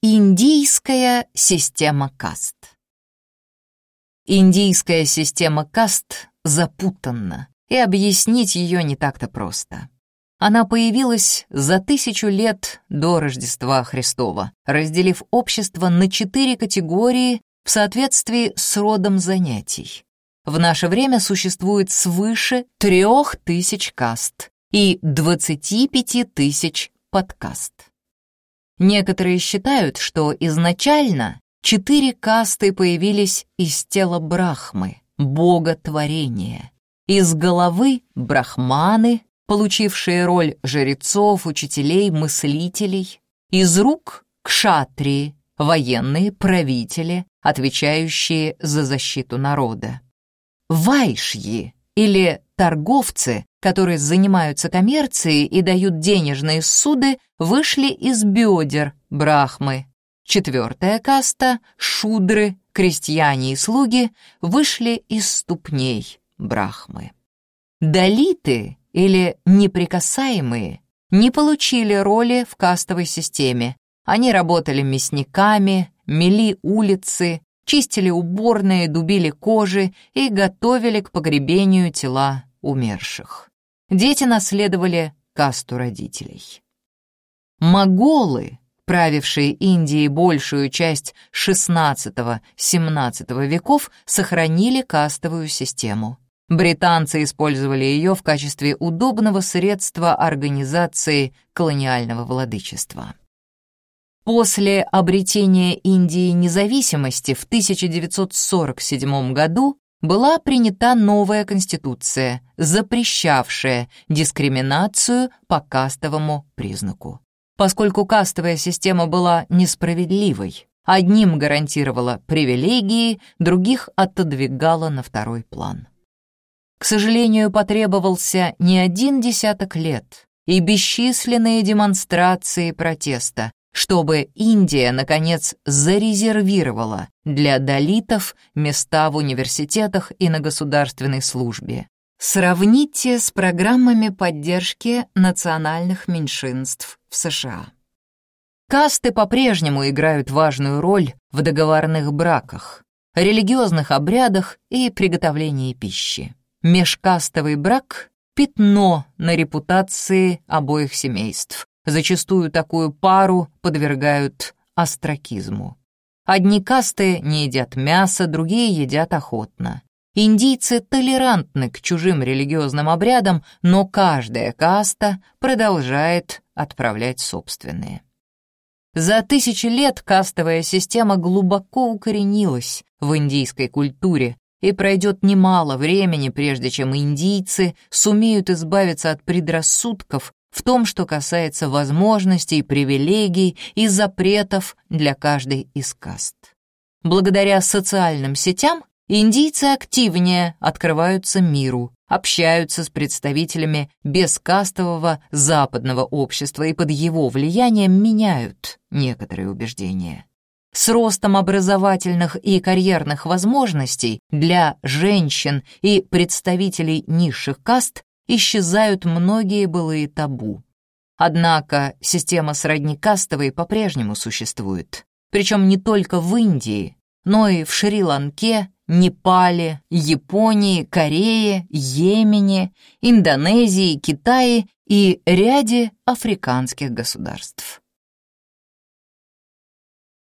Индийская система каст Индийская система каст запутанна, и объяснить ее не так-то просто. Она появилась за тысячу лет до Рождества Христова, разделив общество на четыре категории в соответствии с родом занятий. В наше время существует свыше трех тысяч каст и 25 тысяч подкаст. Некоторые считают, что изначально четыре касты появились из тела Брахмы, бога творения. Из головы — брахманы, получившие роль жрецов, учителей, мыслителей. Из рук — кшатрии, военные правители, отвечающие за защиту народа. Вайшьи или торговцы, которые занимаются коммерцией и дают денежные суды, вышли из бедер Брахмы. Четвертая каста, шудры, крестьяне и слуги, вышли из ступней Брахмы. Далиты или неприкасаемые не получили роли в кастовой системе. Они работали мясниками, мели улицы, чистили уборные, дубили кожи и готовили к погребению тела умерших. Дети наследовали касту родителей. Моголы, правившие Индией большую часть XVI-XVII веков, сохранили кастовую систему. Британцы использовали ее в качестве удобного средства организации колониального владычества. После обретения Индии независимости в 1947 году была принята новая конституция, запрещавшая дискриминацию по кастовому признаку. Поскольку кастовая система была несправедливой, одним гарантировала привилегии, других отодвигала на второй план. К сожалению, потребовался не один десяток лет и бесчисленные демонстрации протеста, чтобы Индия, наконец, зарезервировала для долитов места в университетах и на государственной службе. Сравните с программами поддержки национальных меньшинств в США. Касты по-прежнему играют важную роль в договорных браках, религиозных обрядах и приготовлении пищи. Межкастовый брак — пятно на репутации обоих семейств, Зачастую такую пару подвергают остракизму. Одни касты не едят мясо, другие едят охотно. Индийцы толерантны к чужим религиозным обрядам, но каждая каста продолжает отправлять собственные. За тысячи лет кастовая система глубоко укоренилась в индийской культуре, и пройдет немало времени, прежде чем индийцы сумеют избавиться от предрассудков в том, что касается возможностей, привилегий и запретов для каждой из каст. Благодаря социальным сетям индийцы активнее открываются миру, общаются с представителями бескастового западного общества и под его влиянием меняют некоторые убеждения. С ростом образовательных и карьерных возможностей для женщин и представителей низших каст исчезают многие былые табу. Однако система сродни кастовой по-прежнему существует, причем не только в Индии, но и в Шри-Ланке, Непале, Японии, Корее, Йемене, Индонезии, Китае и ряде африканских государств.